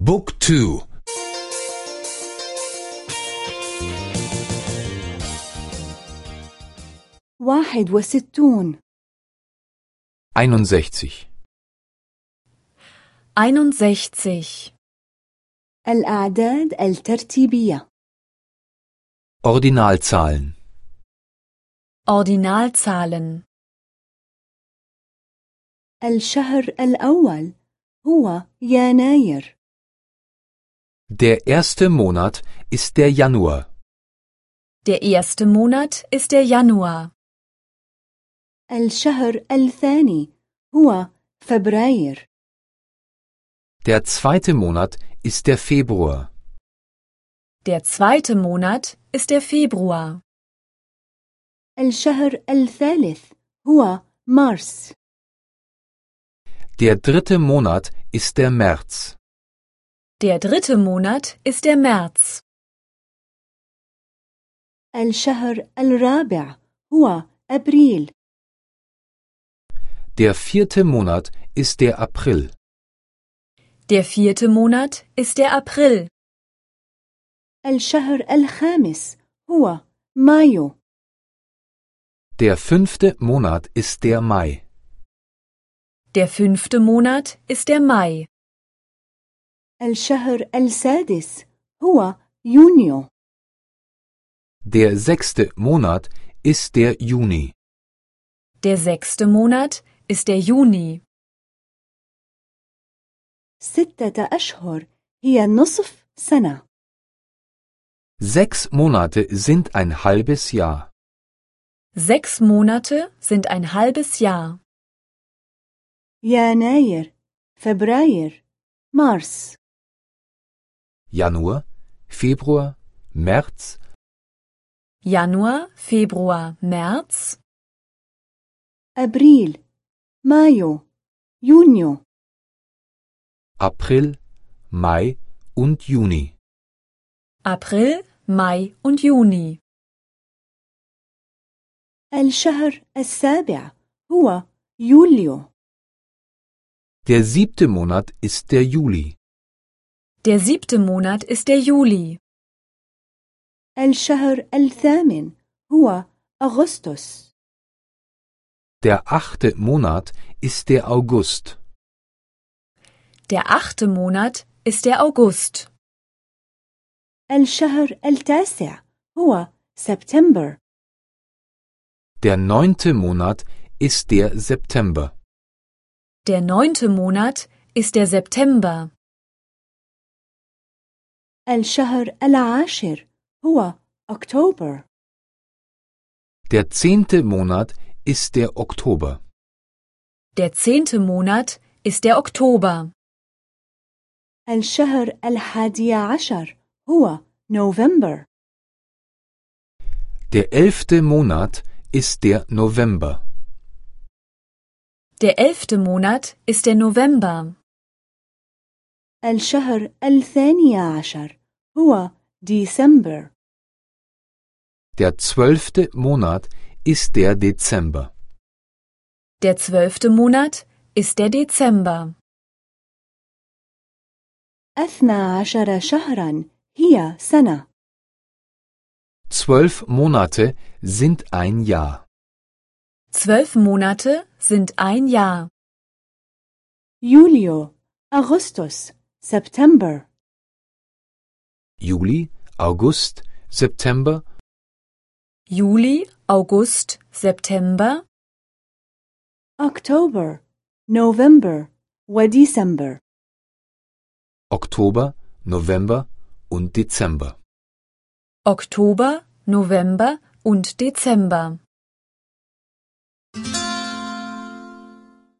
بوك تو. واحد وستون. 61 61. الأعداد الترتيبية. Ordinalzahlen Ordinalzahlen. الشهر الأول هو يناير. Der erste Monat ist der Januar. Der erste Monat ist der Januar. الشهر الثاني هو فبراير Der zweite Monat ist der Februar. Der zweite Monat ist der Februar. الشهر الثالث هو مارس Der dritte Monat ist der März. Der dritte Monat ist der März. الشهر الرابع هو أبريل Der vierte Monat ist der April. Der vierte Monat ist der April. الشهر الخامس هو مايو Der fünfte Monat ist der Mai. Der fünfte Monat ist der Mai. الشهر السادس هو يونيو Der sechste Monat ist der Juni. Der sechste Monat ist der Juni. ستة أشهر هي نصف سنة Sechs Monate sind ein halbes Jahr. Sechs Monate sind ein halbes Jahr. يناير فبراير مارس Januar, Februar, März, Januar, Februar, März, أبريل مايو يونيو April, Mai und Juni. April, Mai und Juni. الشهر السابع هو يوليو Der siebte Monat ist der Juli. Der siebte Monat ist der Juli. الشهر الثامن هو أغسطس Der achte Monat ist der August. Der achte Monat ist der August. الشهر التاسع هو سبتمبر Der neunte Monat ist der September. Der neunte Monat ist der September. الشهر العاشر هو أكتوبر Der zehnte Monat ist der Oktober. Der zehnte Monat ist der Oktober. الشهر الحادي عشر هو نوفمبر Der elfte Monat ist der November. Der elfte Monat ist der November. الشهر الثاني عشر هو ديسمبر Der zwölfte Monat ist der Dezember. Der zwölfte Monat ist der Dezember. أثنى عشر شهرا هي سنة Zwölf Monate sind ein Jahr. Zwölf Monate sind ein Jahr. يوليو أغسطس سبتمبر Juli, August, September. Juli, August, September. October, November, und Dezember. Oktober, November und Dezember. Oktober, November und Dezember.